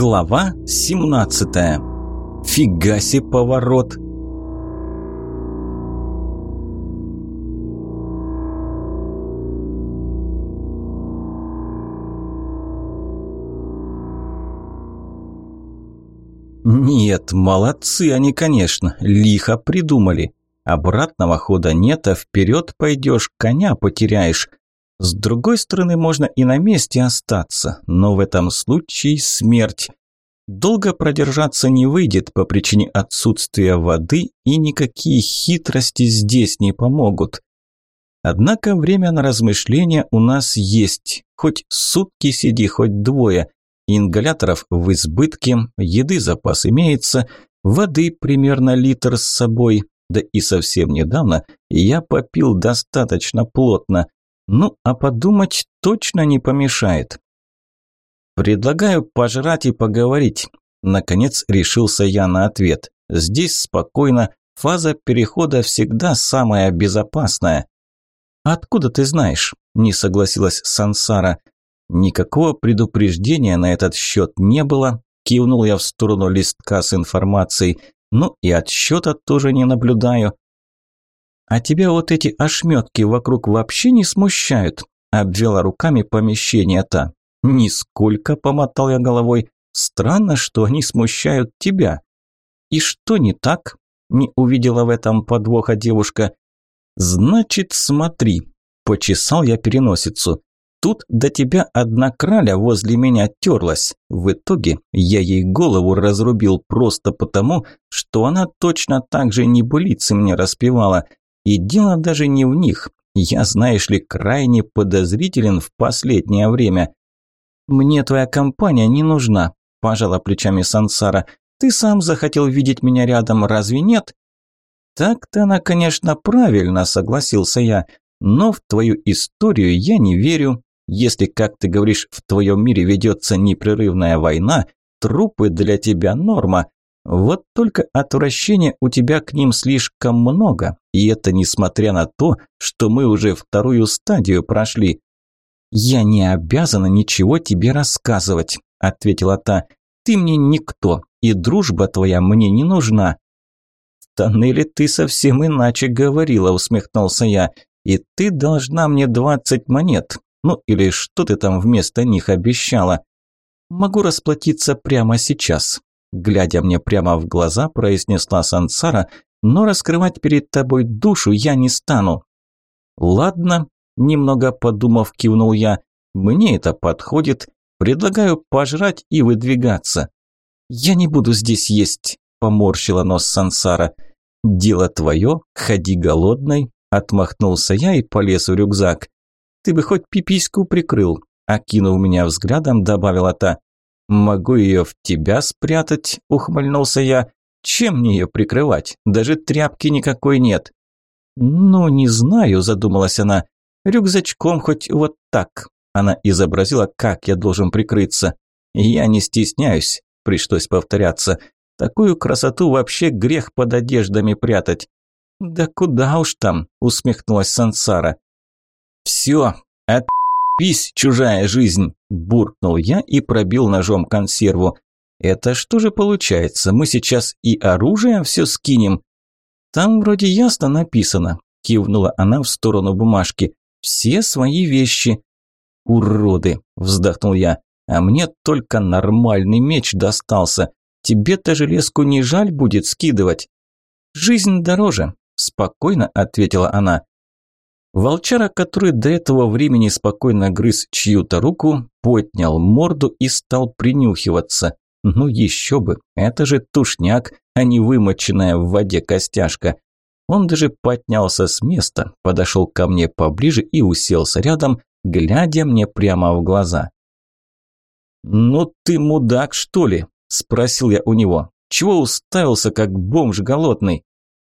Глава 17. Фигаси поворот. Нет, молодцы они, конечно, лихо придумали. Обратного хода нет, а вперед пойдешь, коня потеряешь. С другой стороны, можно и на месте остаться, но в этом случае смерть. Долго продержаться не выйдет по причине отсутствия воды, и никакие хитрости здесь не помогут. Однако время на размышления у нас есть. Хоть сутки сиди, хоть двое. Ингаляторов в избытке, еды запас имеется, воды примерно литр с собой. Да и совсем недавно я попил достаточно плотно – ну, а подумать точно не помешает. Предлагаю пожрать и поговорить. Наконец решился я на ответ. Здесь спокойно, фаза перехода всегда самая безопасная. Откуда ты знаешь? Не согласилась Сансара. Никакого предупреждения на этот счет не было. Кивнул я в сторону листка с информацией. Ну и отсчета тоже не наблюдаю. «А тебя вот эти ошметки вокруг вообще не смущают?» – обвела руками помещение та. «Нисколько», – помотал я головой. «Странно, что они смущают тебя». «И что не так?» – не увидела в этом подвоха девушка. «Значит, смотри», – почесал я переносицу. «Тут до тебя одна краля возле меня терлась. В итоге я ей голову разрубил просто потому, что она точно так же небылицы мне распевала». И дело даже не в них. Я, знаешь ли, крайне подозрителен в последнее время. Мне твоя компания не нужна, пожала плечами Сансара. Ты сам захотел видеть меня рядом, разве нет? Так-то она, конечно, правильно, согласился я. Но в твою историю я не верю. Если, как ты говоришь, в твоем мире ведется непрерывная война, трупы для тебя норма. Вот только отвращения у тебя к ним слишком много, и это несмотря на то, что мы уже вторую стадию прошли. «Я не обязана ничего тебе рассказывать», – ответила та. «Ты мне никто, и дружба твоя мне не нужна». «В тоннеле ты совсем иначе говорила», – усмехнулся я. «И ты должна мне двадцать монет. Ну или что ты там вместо них обещала?» «Могу расплатиться прямо сейчас глядя мне прямо в глаза, произнесла Сансара, но раскрывать перед тобой душу я не стану. Ладно, немного подумав, кивнул я. Мне это подходит. Предлагаю пожрать и выдвигаться. Я не буду здесь есть, поморщила нос Сансара. Дело твое, ходи голодной, отмахнулся я и полез в рюкзак. Ты бы хоть пипиську прикрыл, окинув меня взглядом, добавила та. «Могу ее в тебя спрятать?» – ухмыльнулся я. «Чем мне ее прикрывать? Даже тряпки никакой нет». «Ну, не знаю», – задумалась она. «Рюкзачком хоть вот так». Она изобразила, как я должен прикрыться. «Я не стесняюсь», – пришлось повторяться. «Такую красоту вообще грех под одеждами прятать». «Да куда уж там», – усмехнулась Сансара. «Все, от «Пись, чужая жизнь!» – буркнул я и пробил ножом консерву. «Это что же получается, мы сейчас и оружием все скинем?» «Там вроде ясно написано», – кивнула она в сторону бумажки. «Все свои вещи». «Уроды!» – вздохнул я. «А мне только нормальный меч достался. Тебе-то железку не жаль будет скидывать?» «Жизнь дороже», – спокойно ответила она. Волчара, который до этого времени спокойно грыз чью-то руку, поднял морду и стал принюхиваться. Ну еще бы, это же тушняк, а не вымоченная в воде костяшка. Он даже поднялся с места, подошел ко мне поближе и уселся рядом, глядя мне прямо в глаза. «Ну ты мудак, что ли?» – спросил я у него. «Чего уставился, как бомж голодный?»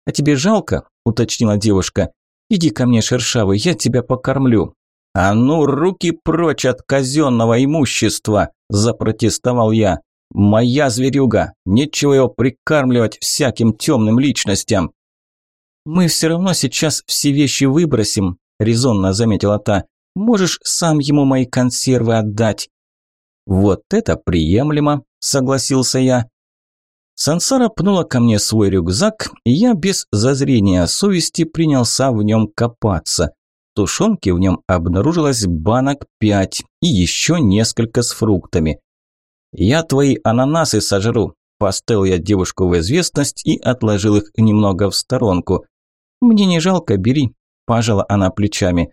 «А тебе жалко?» – уточнила девушка. Иди ко мне, шершавый, я тебя покормлю». «А ну, руки прочь от казенного имущества!» – запротестовал я. «Моя зверюга! Нечего его прикармливать всяким темным личностям!» «Мы все равно сейчас все вещи выбросим», – резонно заметила та. «Можешь сам ему мои консервы отдать». Вот это приемлемо, согласился я. Сансара пнула ко мне свой рюкзак, и я без зазрения совести принялся в нем копаться. Тушенки в нем обнаружилось банок пять и еще несколько с фруктами. «Я твои ананасы сожру», – поставил я девушку в известность и отложил их немного в сторонку. «Мне не жалко, бери», – пожала она плечами.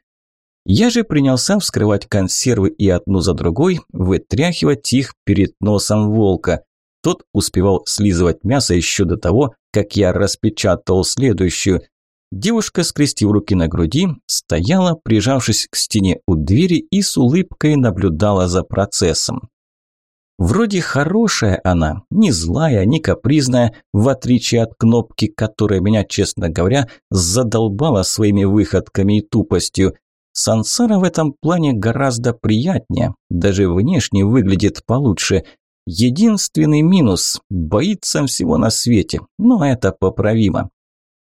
Я же принялся вскрывать консервы и одну за другой вытряхивать их перед носом волка. Тот успевал слизывать мясо еще до того, как я распечатал следующую. Девушка, скрестив руки на груди, стояла, прижавшись к стене у двери и с улыбкой наблюдала за процессом. Вроде хорошая она, не злая, не капризная, в отличие от кнопки, которая меня, честно говоря, задолбала своими выходками и тупостью. Сансара в этом плане гораздо приятнее, даже внешне выглядит получше. Единственный минус – боится всего на свете, но это поправимо.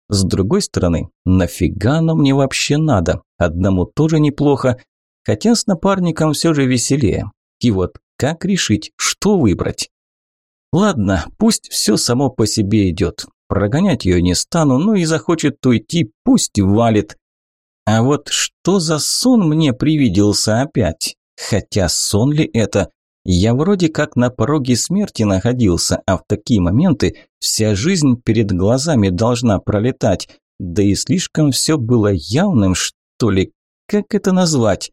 С другой стороны, нафига оно мне вообще надо? Одному тоже неплохо, хотя с напарником все же веселее. И вот как решить, что выбрать? Ладно, пусть все само по себе идет. Прогонять ее не стану, ну и захочет уйти, пусть валит. А вот что за сон мне привиделся опять? Хотя сон ли это? Я вроде как на пороге смерти находился, а в такие моменты вся жизнь перед глазами должна пролетать. Да и слишком все было явным, что ли, как это назвать?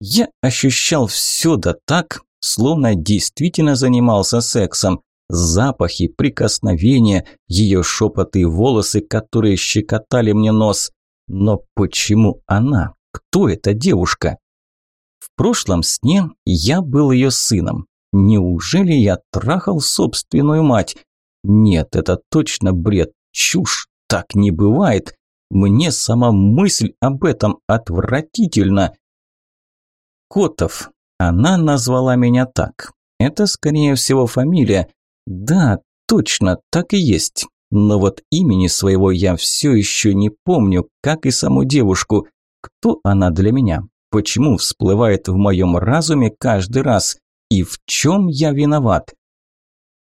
Я ощущал все да так, словно действительно занимался сексом. Запахи, прикосновения, ее шепоты и волосы, которые щекотали мне нос. Но почему она? Кто эта девушка? В прошлом сне я был ее сыном. Неужели я трахал собственную мать? Нет, это точно бред, чушь, так не бывает. Мне сама мысль об этом отвратительна. Котов. Она назвала меня так. Это, скорее всего, фамилия. Да, точно, так и есть. Но вот имени своего я все еще не помню, как и саму девушку. Кто она для меня? Почему всплывает в моем разуме каждый раз? И в чем я виноват?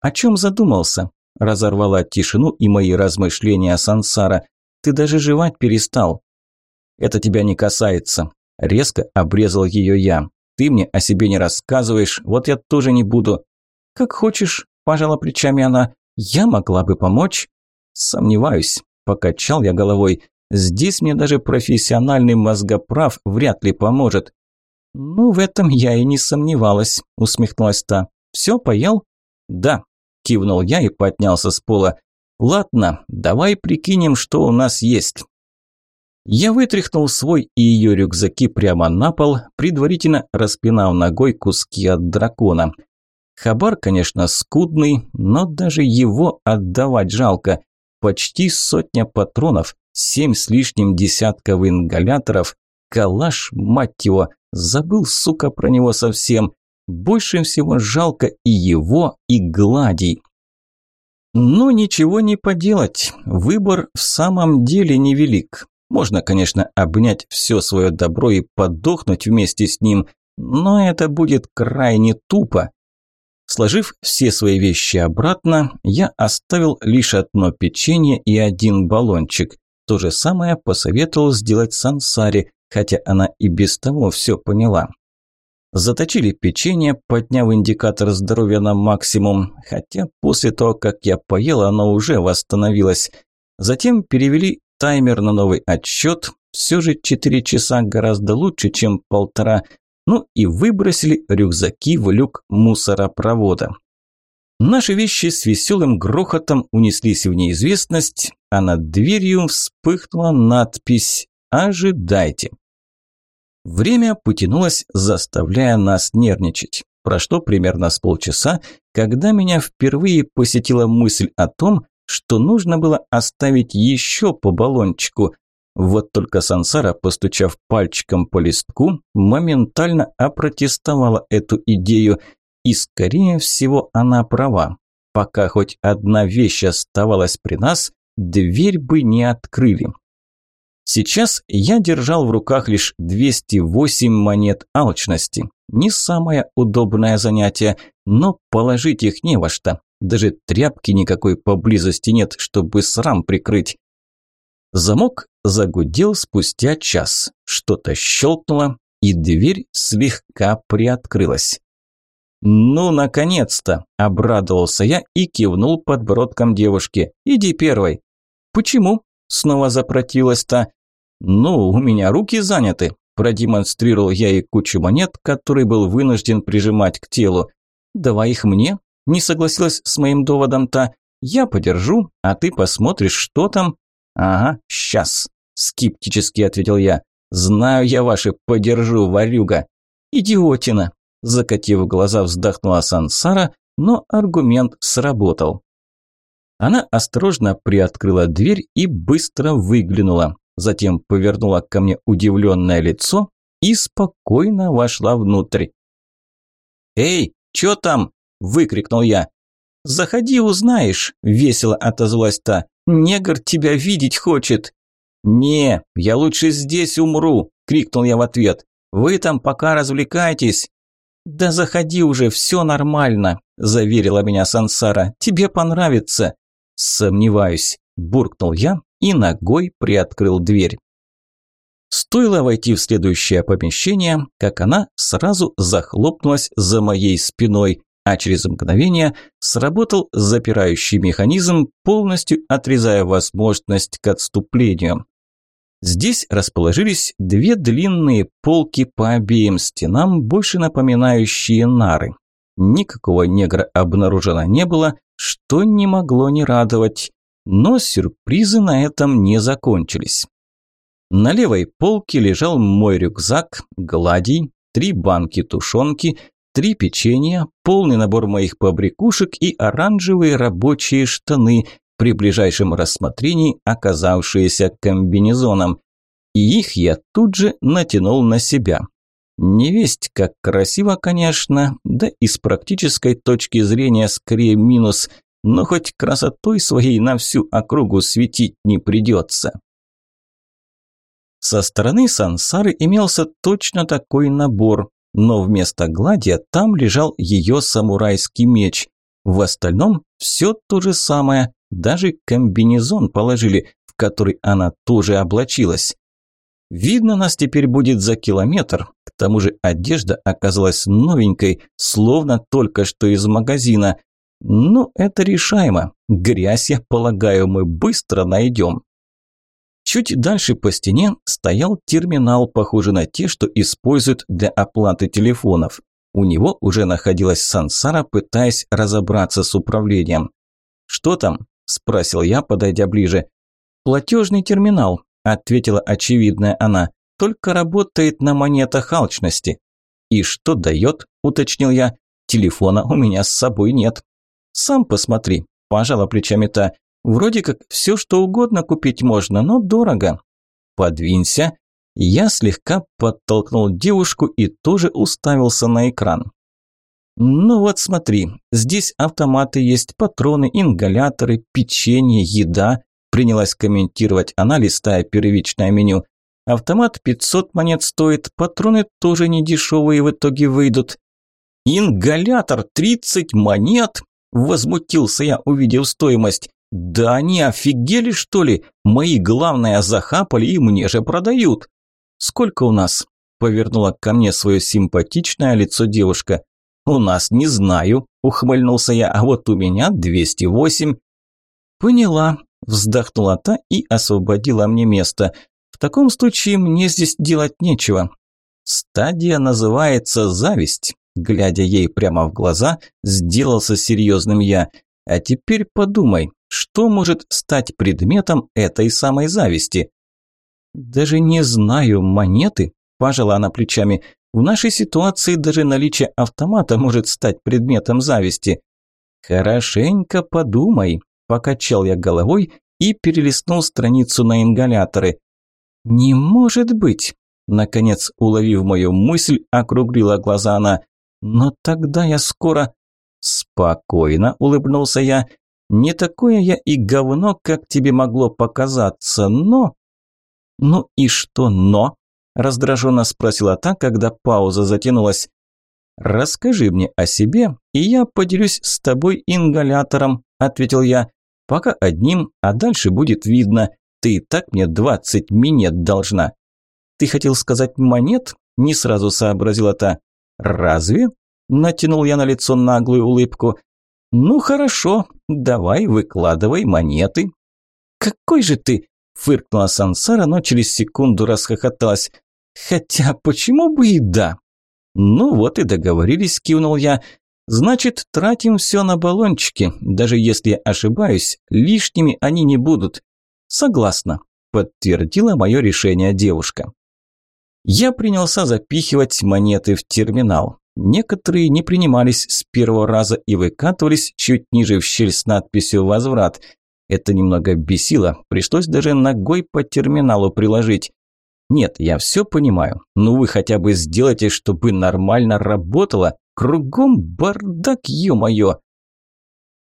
О чем задумался? Разорвала тишину и мои размышления Сансара. Ты даже жевать перестал. Это тебя не касается. Резко обрезал ее я. Ты мне о себе не рассказываешь, вот я тоже не буду. Как хочешь, пожала плечами она. Я могла бы помочь. Сомневаюсь, покачал я головой. Здесь мне даже профессиональный мозгоправ вряд ли поможет. Ну, в этом я и не сомневалась, усмехнулась та. Все, поел? Да, кивнул я и поднялся с пола. Ладно, давай прикинем, что у нас есть. Я вытряхнул свой и ее рюкзаки прямо на пол, предварительно распинав ногой куски от дракона. Хабар, конечно, скудный, но даже его отдавать жалко. Почти сотня патронов, семь с лишним десятков ингаляторов, калаш, мать его, забыл, сука, про него совсем. Больше всего жалко и его, и гладий. Но ничего не поделать, выбор в самом деле невелик. Можно, конечно, обнять все свое добро и подохнуть вместе с ним, но это будет крайне тупо. Сложив все свои вещи обратно, я оставил лишь одно печенье и один баллончик. То же самое посоветовал сделать Сансаре, хотя она и без того все поняла. Заточили печенье, подняв индикатор здоровья на максимум, хотя после того, как я поел, оно уже восстановилось. Затем перевели таймер на новый отсчет, все же 4 часа гораздо лучше, чем полтора, ну и выбросили рюкзаки в люк мусоропровода. Наши вещи с веселым грохотом унеслись в неизвестность, а над дверью вспыхнула надпись «Ожидайте». Время потянулось, заставляя нас нервничать. Прошло примерно с полчаса, когда меня впервые посетила мысль о том, что нужно было оставить еще по баллончику. Вот только Сансара, постучав пальчиком по листку, моментально опротестовала эту идею, и, скорее всего, она права. Пока хоть одна вещь оставалась при нас, дверь бы не открыли. Сейчас я держал в руках лишь 208 монет алчности. Не самое удобное занятие, но положить их не во что. Даже тряпки никакой поблизости нет, чтобы срам прикрыть. Замок загудел спустя час. Что-то щелкнуло, и дверь слегка приоткрылась. «Ну, наконец-то!» – обрадовался я и кивнул подбородком девушке. «Иди первой». «Почему?» – снова запротилась та. «Ну, у меня руки заняты», – продемонстрировал я ей кучу монет, которые был вынужден прижимать к телу. «Давай их мне», – не согласилась с моим доводом та. «Я подержу, а ты посмотришь, что там». «Ага, сейчас», – скептически ответил я. «Знаю я ваши, подержу, варюга». «Идиотина», Закатив глаза, вздохнула Сансара, но аргумент сработал. Она осторожно приоткрыла дверь и быстро выглянула. Затем повернула ко мне удивленное лицо и спокойно вошла внутрь. «Эй, чё там?» – выкрикнул я. «Заходи, узнаешь», – весело отозвалась та. «Негр тебя видеть хочет». «Не, я лучше здесь умру», – крикнул я в ответ. «Вы там пока развлекайтесь». «Да заходи уже, все нормально», – заверила меня Сансара. «Тебе понравится». «Сомневаюсь», – буркнул я и ногой приоткрыл дверь. Стоило войти в следующее помещение, как она сразу захлопнулась за моей спиной, а через мгновение сработал запирающий механизм, полностью отрезая возможность к отступлению. Здесь расположились две длинные полки по обеим стенам, больше напоминающие нары. Никакого негра обнаружено не было, что не могло не радовать. Но сюрпризы на этом не закончились. На левой полке лежал мой рюкзак, гладий, три банки тушенки, три печенья, полный набор моих побрякушек и оранжевые рабочие штаны, при ближайшем рассмотрении оказавшиеся комбинезоном. И их я тут же натянул на себя. Невесть как красиво, конечно, да и с практической точки зрения скорее минус, но хоть красотой своей на всю округу светить не придется. Со стороны сансары имелся точно такой набор, но вместо гладия там лежал ее самурайский меч. В остальном все то же самое, даже комбинезон положили, в который она тоже облачилась. Видно, нас теперь будет за километр. К тому же одежда оказалась новенькой, словно только что из магазина. Но это решаемо. Грязь, я полагаю, мы быстро найдем. Чуть дальше по стене стоял терминал, похожий на те, что используют для оплаты телефонов. У него уже находилась Сансара, пытаясь разобраться с управлением. «Что там?» – спросил я, подойдя ближе. «Платежный терминал», – ответила очевидная она. «Только работает на монетах алчности». «И что дает?» – уточнил я. «Телефона у меня с собой нет». «Сам посмотри», – пожала плечами та. «Вроде как все, что угодно купить можно, но дорого». «Подвинься», я слегка подтолкнул девушку и тоже уставился на экран. «Ну вот смотри, здесь автоматы есть, патроны, ингаляторы, печенье, еда», принялась комментировать она, листая первичное меню. «Автомат 500 монет стоит, патроны тоже не дешевые в итоге выйдут». «Ингалятор 30 монет?» – возмутился я, увидев стоимость. «Да они офигели, что ли? Мои главное захапали и мне же продают». «Сколько у нас?» – повернула ко мне свое симпатичное лицо девушка. «У нас не знаю», – ухмыльнулся я, – «а вот у меня 208». «Поняла», – вздохнула та и освободила мне место. «В таком случае мне здесь делать нечего». «Стадия называется зависть», – глядя ей прямо в глаза, сделался серьезным я. «А теперь подумай, что может стать предметом этой самой зависти?» «Даже не знаю, монеты?» – пожала она плечами. «В нашей ситуации даже наличие автомата может стать предметом зависти». «Хорошенько подумай», – покачал я головой и перелистнул страницу на ингаляторы. «Не может быть!» – наконец, уловив мою мысль, округлила глаза она. «Но тогда я скоро...» «Спокойно», – улыбнулся я. «Не такое я и говно, как тебе могло показаться, но...» «Ну и что «но»?» – раздраженно спросила та, когда пауза затянулась. Расскажи мне о себе, и я поделюсь с тобой ингалятором, ответил я. Пока одним, а дальше будет видно. Ты так мне двадцать минет должна. Ты хотел сказать монет? Не сразу сообразила та. Разве? Натянул я на лицо наглую улыбку. Ну хорошо, давай выкладывай монеты. Какой же ты? Фыркнула Сансара, но через секунду расхохоталась. Хотя почему бы и да? Ну вот и договорились, кивнул я. Значит, тратим все на баллончики. Даже если я ошибаюсь, лишними они не будут. Согласна, подтвердила мое решение девушка. Я принялся запихивать монеты в терминал. Некоторые не принимались с первого раза и выкатывались чуть ниже в щель с надписью «Возврат». Это немного бесило, пришлось даже ногой по терминалу приложить. Нет, я все понимаю, но вы хотя бы сделайте, чтобы нормально работало. Кругом бардак, ё-моё.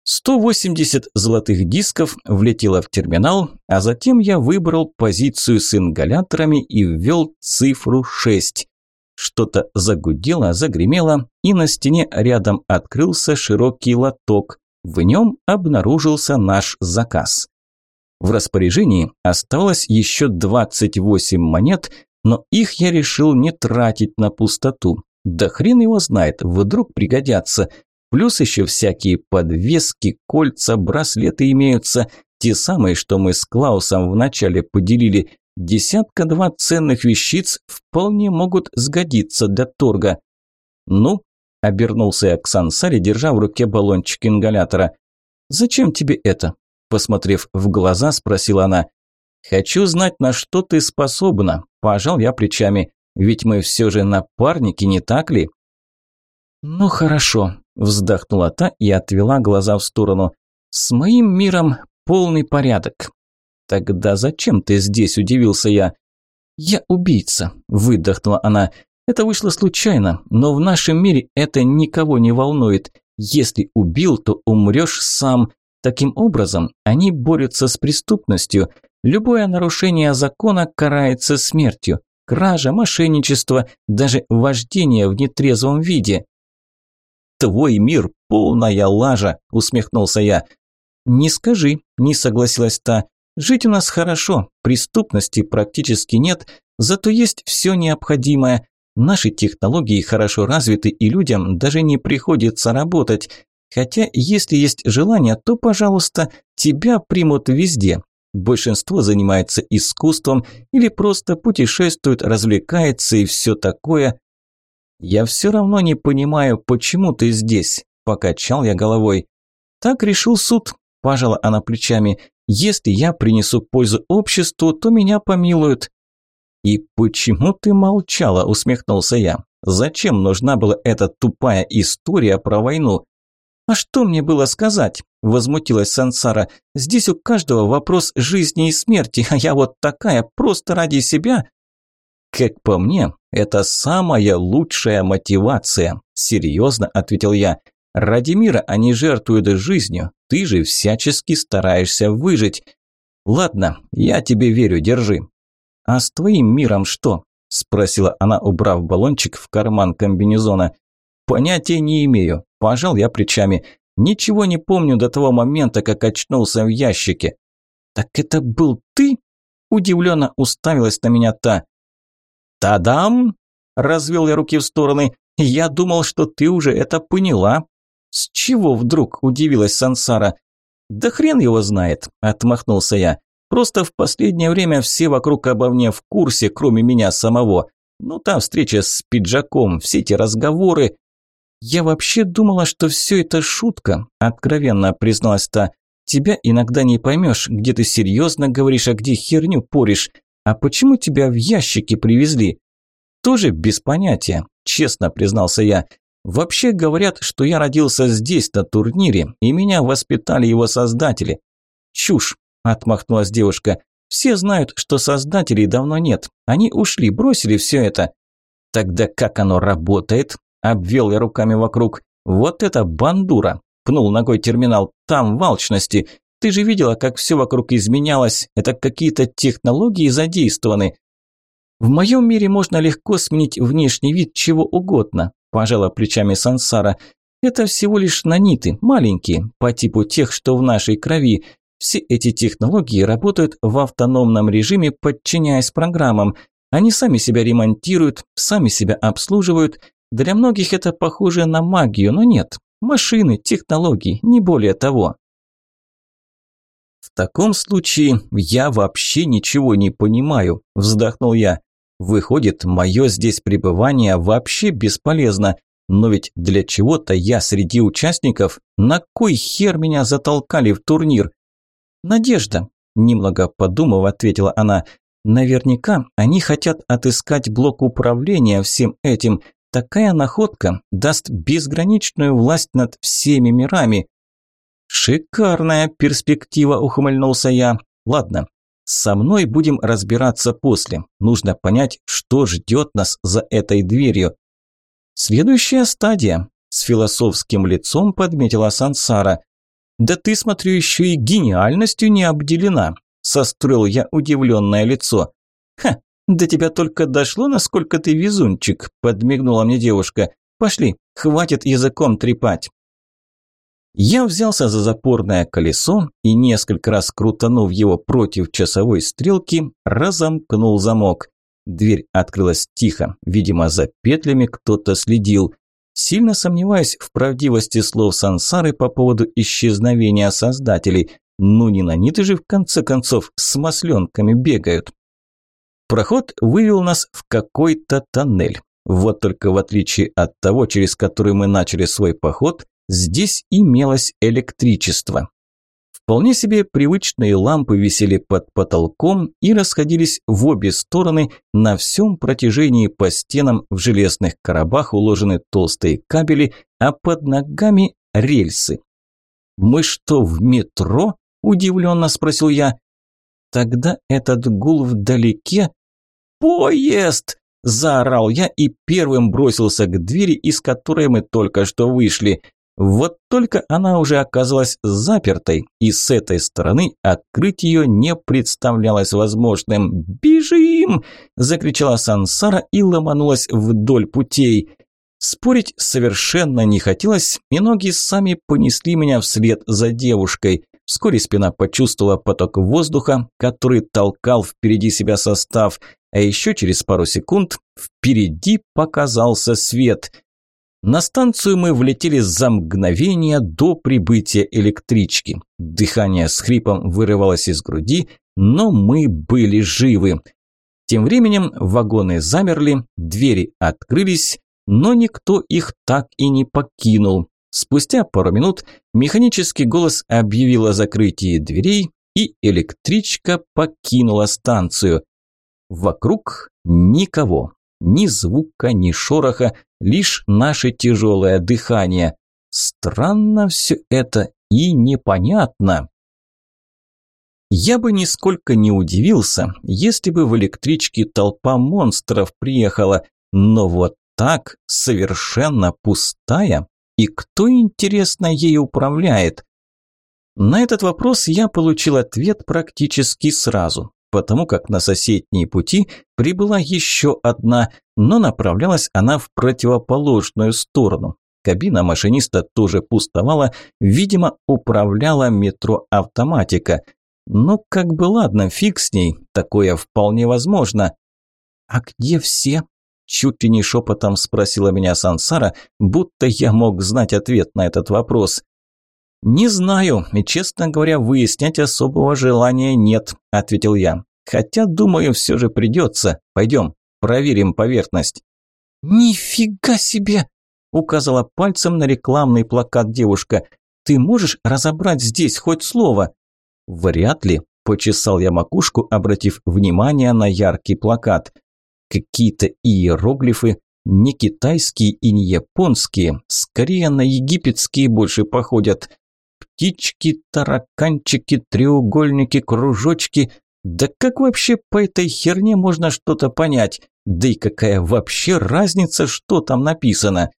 180 золотых дисков влетело в терминал, а затем я выбрал позицию с ингаляторами и ввел цифру 6. Что-то загудело, загремело, и на стене рядом открылся широкий лоток. В нем обнаружился наш заказ. В распоряжении оставалось еще 28 монет, но их я решил не тратить на пустоту. Да хрен его знает, вдруг пригодятся. Плюс еще всякие подвески, кольца, браслеты имеются. Те самые, что мы с Клаусом вначале поделили. Десятка-два ценных вещиц вполне могут сгодиться для торга. «Ну?» – обернулся я к Сансаре, держа в руке баллончик ингалятора. «Зачем тебе это?» – посмотрев в глаза, спросила она. «Хочу знать, на что ты способна», – пожал я плечами. «Ведь мы все же напарники, не так ли?» «Ну хорошо», – вздохнула та и отвела глаза в сторону. «С моим миром полный порядок. «Тогда зачем ты здесь?» – удивился я. «Я убийца», – выдохнула она. «Это вышло случайно, но в нашем мире это никого не волнует. Если убил, то умрешь сам. Таким образом, они борются с преступностью. Любое нарушение закона карается смертью. Кража, мошенничество, даже вождение в нетрезвом виде». «Твой мир – полная лажа», – усмехнулся я. «Не скажи», – не согласилась та. Жить у нас хорошо, преступности практически нет, зато есть все необходимое. Наши технологии хорошо развиты, и людям даже не приходится работать. Хотя, если есть желание, то, пожалуйста, тебя примут везде. Большинство занимается искусством или просто путешествует, развлекается и все такое. Я все равно не понимаю, почему ты здесь, покачал я головой. Так решил суд, пожала она плечами. Если я принесу пользу обществу, то меня помилуют». «И почему ты молчала?» – усмехнулся я. «Зачем нужна была эта тупая история про войну?» «А что мне было сказать?» – возмутилась Сансара. «Здесь у каждого вопрос жизни и смерти, а я вот такая, просто ради себя». «Как по мне, это самая лучшая мотивация», – серьезно ответил я. Ради мира они жертвуют жизнью, ты же всячески стараешься выжить. Ладно, я тебе верю, держи. А с твоим миром что? Спросила она, убрав баллончик в карман комбинезона. Понятия не имею. Пожал я плечами. Ничего не помню до того момента, как очнулся в ящике. Так это был ты? Удивленно уставилась на меня та. «Тадам!» – развел я руки в стороны. «Я думал, что ты уже это поняла». «С чего вдруг?» – удивилась Сансара. «Да хрен его знает», – отмахнулся я. «Просто в последнее время все вокруг обо мне в курсе, кроме меня самого. Ну, та встреча с пиджаком, все эти разговоры...» «Я вообще думала, что все это шутка», – откровенно призналась та. «Тебя иногда не поймешь, где ты серьезно говоришь, а где херню поришь. А почему тебя в ящике привезли?» «Тоже без понятия», – честно признался я. Вообще говорят, что я родился здесь, на турнире, и меня воспитали его создатели. Чушь, отмахнулась девушка. Все знают, что создателей давно нет. Они ушли, бросили все это. Тогда как оно работает? Обвел я руками вокруг. Вот это бандура. Пнул ногой терминал. Там в алчности. Ты же видела, как все вокруг изменялось. Это какие-то технологии задействованы. В моем мире можно легко сменить внешний вид чего угодно. – пожала плечами Сансара. «Это всего лишь наниты, маленькие, по типу тех, что в нашей крови. Все эти технологии работают в автономном режиме, подчиняясь программам. Они сами себя ремонтируют, сами себя обслуживают. Для многих это похоже на магию, но нет. Машины, технологии, не более того. В таком случае я вообще ничего не понимаю, вздохнул я. Выходит, мое здесь пребывание вообще бесполезно. Но ведь для чего-то я среди участников, на кой хер меня затолкали в турнир? Надежда, немного подумав, ответила она. Наверняка они хотят отыскать блок управления всем этим. Такая находка даст безграничную власть над всеми мирами. Шикарная перспектива, ухмыльнулся я. Ладно, со мной будем разбираться после. Нужно понять, что ждет нас за этой дверью. Следующая стадия. С философским лицом подметила Сансара. Да ты, смотрю, еще и гениальностью не обделена. Состроил я удивленное лицо. Ха, до тебя только дошло, насколько ты везунчик, подмигнула мне девушка. Пошли, хватит языком трепать. Я взялся за запорное колесо и, несколько раз крутанув его против часовой стрелки, разомкнул замок. Дверь открылась тихо, видимо, за петлями кто-то следил. Сильно сомневаюсь в правдивости слов Сансары по поводу исчезновения создателей. Ну не наниты же в конце концов с масленками бегают. Проход вывел нас в какой-то тоннель. Вот только в отличие от того, через который мы начали свой поход, здесь имелось электричество. Вполне себе привычные лампы висели под потолком и расходились в обе стороны на всем протяжении по стенам в железных коробах уложены толстые кабели, а под ногами рельсы. «Мы что, в метро?» – удивленно спросил я. Тогда этот гул вдалеке... «Поезд!» – заорал я и первым бросился к двери, из которой мы только что вышли – вот только она уже оказалась запертой, и с этой стороны открыть ее не представлялось возможным. «Бежим!» – закричала Сансара и ломанулась вдоль путей. Спорить совершенно не хотелось, и ноги сами понесли меня вслед за девушкой. Вскоре спина почувствовала поток воздуха, который толкал впереди себя состав, а еще через пару секунд впереди показался свет – на станцию мы влетели за мгновение до прибытия электрички. Дыхание с хрипом вырывалось из груди, но мы были живы. Тем временем вагоны замерли, двери открылись, но никто их так и не покинул. Спустя пару минут механический голос объявил о закрытии дверей, и электричка покинула станцию. Вокруг никого. Ни звука, ни шороха, лишь наше тяжелое дыхание. Странно все это и непонятно. Я бы нисколько не удивился, если бы в электричке толпа монстров приехала, но вот так, совершенно пустая, и кто, интересно, ей управляет? На этот вопрос я получил ответ практически сразу потому как на соседние пути прибыла еще одна, но направлялась она в противоположную сторону. Кабина машиниста тоже пустовала, видимо, управляла метро автоматика. Ну, как бы ладно, фиг с ней, такое вполне возможно. «А где все?» – чуть ли не шепотом спросила меня Сансара, будто я мог знать ответ на этот вопрос. «Не знаю, и, честно говоря, выяснять особого желания нет», – ответил я. «Хотя, думаю, все же придется. Пойдем, проверим поверхность». «Нифига себе!» – указала пальцем на рекламный плакат девушка. «Ты можешь разобрать здесь хоть слово?» «Вряд ли», – почесал я макушку, обратив внимание на яркий плакат. «Какие-то иероглифы, не китайские и не японские, скорее на египетские больше походят птички, тараканчики, треугольники, кружочки. Да как вообще по этой херне можно что-то понять? Да и какая вообще разница, что там написано?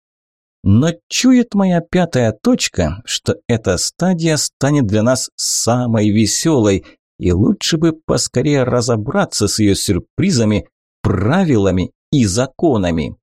Но чует моя пятая точка, что эта стадия станет для нас самой веселой, и лучше бы поскорее разобраться с ее сюрпризами, правилами и законами.